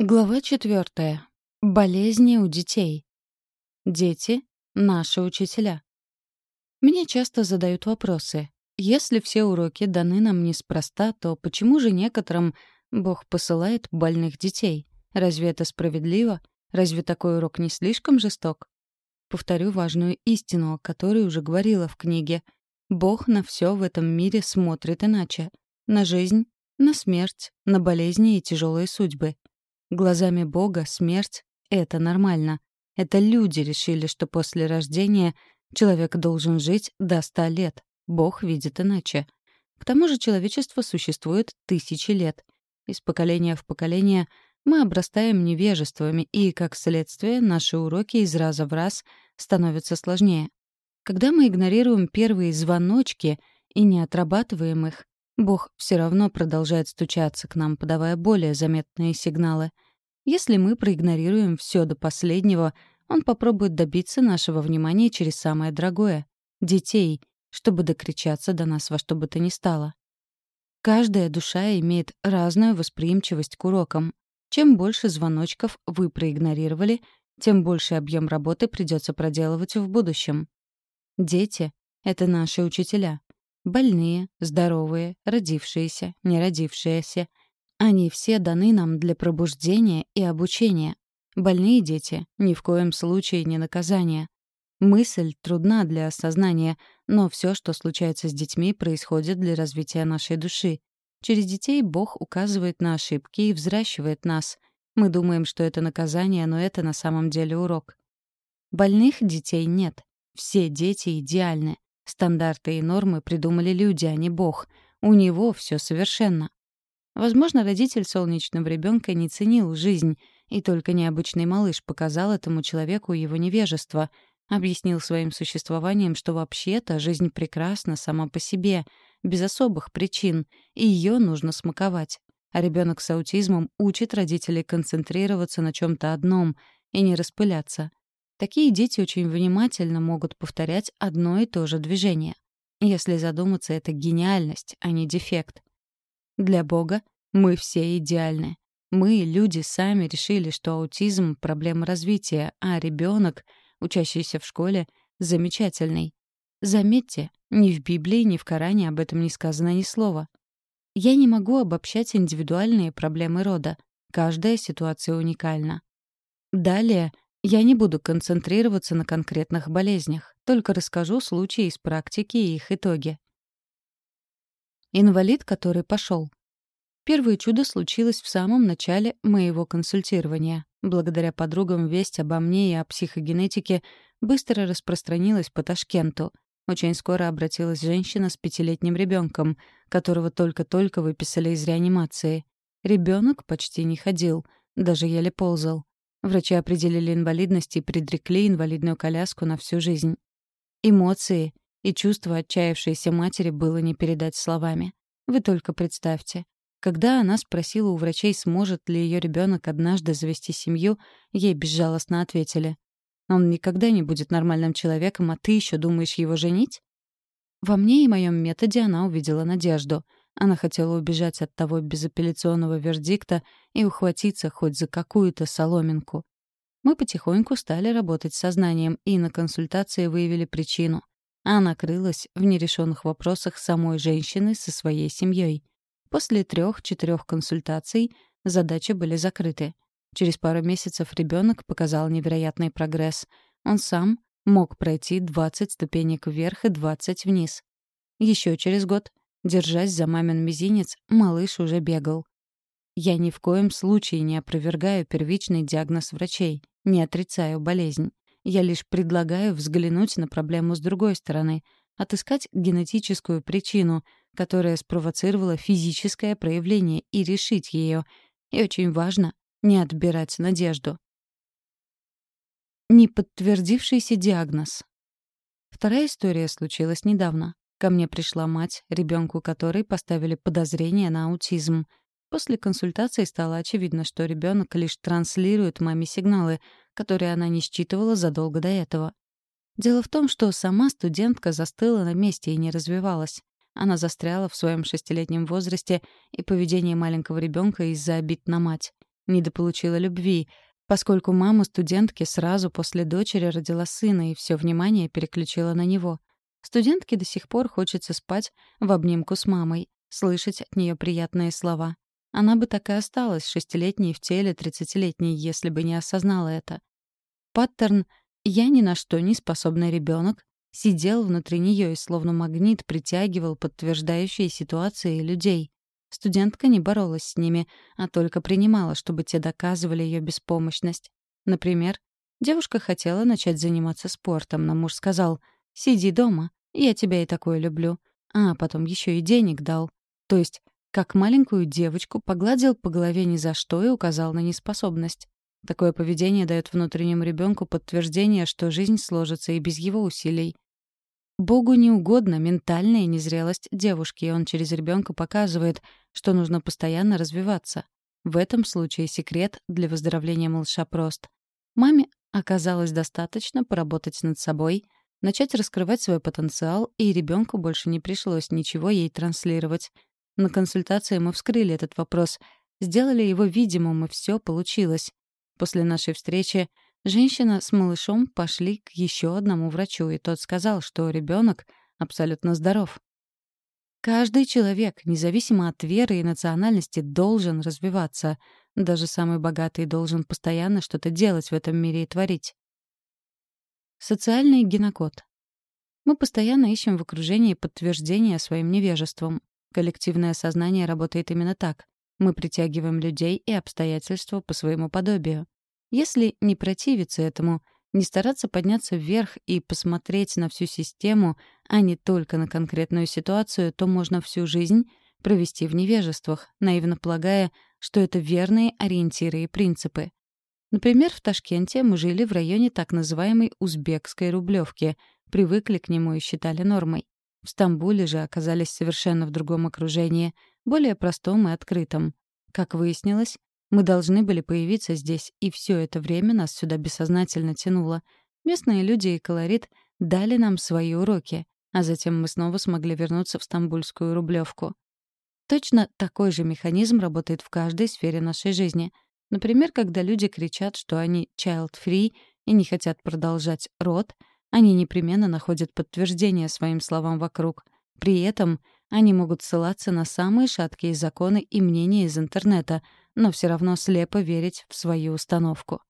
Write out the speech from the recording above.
Глава четвертая. Болезни у детей. Дети — наши учителя. Мне часто задают вопросы. Если все уроки даны нам неспроста, то почему же некоторым Бог посылает больных детей? Разве это справедливо? Разве такой урок не слишком жесток? Повторю важную истину, о которой уже говорила в книге. Бог на все в этом мире смотрит иначе. На жизнь, на смерть, на болезни и тяжелые судьбы — Глазами Бога смерть — это нормально. Это люди решили, что после рождения человек должен жить до ста лет. Бог видит иначе. К тому же человечество существует тысячи лет. Из поколения в поколение мы обрастаем невежествами, и, как следствие, наши уроки из раза в раз становятся сложнее. Когда мы игнорируем первые звоночки и не отрабатываем их, Бог все равно продолжает стучаться к нам, подавая более заметные сигналы. Если мы проигнорируем все до последнего, Он попробует добиться нашего внимания через самое дорогое — детей, чтобы докричаться до нас во что бы то ни стало. Каждая душа имеет разную восприимчивость к урокам. Чем больше звоночков вы проигнорировали, тем больше объем работы придется проделывать в будущем. Дети — это наши учителя. Больные, здоровые, родившиеся, не родившиеся. Они все даны нам для пробуждения и обучения. Больные дети — ни в коем случае не наказание. Мысль трудна для осознания, но все, что случается с детьми, происходит для развития нашей души. Через детей Бог указывает на ошибки и взращивает нас. Мы думаем, что это наказание, но это на самом деле урок. Больных детей нет. Все дети идеальны. Стандарты и нормы придумали люди, а не Бог. У него все совершенно. Возможно, родитель солнечного ребенка не ценил жизнь, и только необычный малыш показал этому человеку его невежество, объяснил своим существованием, что вообще-то жизнь прекрасна сама по себе, без особых причин, и ее нужно смаковать. А ребенок с аутизмом учит родителей концентрироваться на чем-то одном и не распыляться. Такие дети очень внимательно могут повторять одно и то же движение. Если задуматься, это гениальность, а не дефект. Для Бога мы все идеальны. Мы, люди, сами решили, что аутизм — проблема развития, а ребенок, учащийся в школе, замечательный. Заметьте, ни в Библии, ни в Коране об этом не сказано ни слова. Я не могу обобщать индивидуальные проблемы рода. Каждая ситуация уникальна. Далее я не буду концентрироваться на конкретных болезнях, только расскажу случаи из практики и их итоги. Инвалид, который пошел. Первое чудо случилось в самом начале моего консультирования. Благодаря подругам весть обо мне и о психогенетике быстро распространилась по Ташкенту. Очень скоро обратилась женщина с пятилетним ребенком, которого только-только выписали из реанимации. Ребенок почти не ходил, даже еле ползал. Врачи определили инвалидность и предрекли инвалидную коляску на всю жизнь. Эмоции и чувства отчаявшейся матери было не передать словами. Вы только представьте. Когда она спросила у врачей, сможет ли ее ребенок однажды завести семью, ей безжалостно ответили. «Он никогда не будет нормальным человеком, а ты еще думаешь его женить?» Во мне и моем методе она увидела надежду — она хотела убежать от того безапелляционного вердикта и ухватиться хоть за какую-то соломинку. Мы потихоньку стали работать сознанием и на консультации выявили причину. Она крылась в нерешенных вопросах самой женщины со своей семьей. После трех-четырех консультаций задачи были закрыты. Через пару месяцев ребенок показал невероятный прогресс. Он сам мог пройти 20 ступенек вверх и 20 вниз. Еще через год Держась за мамин мизинец, малыш уже бегал. Я ни в коем случае не опровергаю первичный диагноз врачей, не отрицаю болезнь. Я лишь предлагаю взглянуть на проблему с другой стороны, отыскать генетическую причину, которая спровоцировала физическое проявление, и решить ее. И очень важно не отбирать надежду. Неподтвердившийся диагноз. Вторая история случилась недавно. Ко мне пришла мать, ребенку которой поставили подозрение на аутизм. После консультации стало очевидно, что ребенок лишь транслирует маме сигналы, которые она не считывала задолго до этого. Дело в том, что сама студентка застыла на месте и не развивалась. Она застряла в своем шестилетнем возрасте и поведении маленького ребенка из-за обид на мать. недополучила любви, поскольку мама студентки сразу после дочери родила сына и все внимание переключила на него. Студентке до сих пор хочется спать в обнимку с мамой, слышать от нее приятные слова. Она бы так и осталась шестилетней в теле тридцатилетней, если бы не осознала это. Паттерн «я ни на что не способный ребенок» сидел внутри нее и словно магнит притягивал подтверждающие ситуации людей. Студентка не боролась с ними, а только принимала, чтобы те доказывали ее беспомощность. Например, девушка хотела начать заниматься спортом, но муж сказал «Сиди дома, я тебя и такое люблю». А потом еще и денег дал. То есть, как маленькую девочку погладил по голове ни за что и указал на неспособность. Такое поведение дает внутреннему ребенку подтверждение, что жизнь сложится и без его усилий. Богу не угодна ментальная незрелость девушки, и он через ребенка показывает, что нужно постоянно развиваться. В этом случае секрет для выздоровления малыша прост. Маме оказалось достаточно поработать над собой, начать раскрывать свой потенциал, и ребенку больше не пришлось ничего ей транслировать. На консультации мы вскрыли этот вопрос, сделали его видимым, и все получилось. После нашей встречи Женщина с малышом пошли к еще одному врачу, и тот сказал, что ребенок абсолютно здоров. Каждый человек, независимо от веры и национальности, должен развиваться. Даже самый богатый должен постоянно что-то делать в этом мире и творить. Социальный генокод. Мы постоянно ищем в окружении подтверждения своим невежеством. Коллективное сознание работает именно так. Мы притягиваем людей и обстоятельства по своему подобию. Если не противиться этому, не стараться подняться вверх и посмотреть на всю систему, а не только на конкретную ситуацию, то можно всю жизнь провести в невежествах, наивно полагая, что это верные ориентиры и принципы. Например, в Ташкенте мы жили в районе так называемой узбекской рублевки, привыкли к нему и считали нормой. В Стамбуле же оказались совершенно в другом окружении, более простом и открытом. Как выяснилось, мы должны были появиться здесь, и все это время нас сюда бессознательно тянуло. Местные люди и колорит дали нам свои уроки, а затем мы снова смогли вернуться в стамбульскую рублевку. Точно такой же механизм работает в каждой сфере нашей жизни. Например, когда люди кричат, что они child-free и не хотят продолжать род, они непременно находят подтверждение своим словам вокруг. При этом они могут ссылаться на самые шаткие законы и мнения из интернета — но все равно слепо верить в свою установку.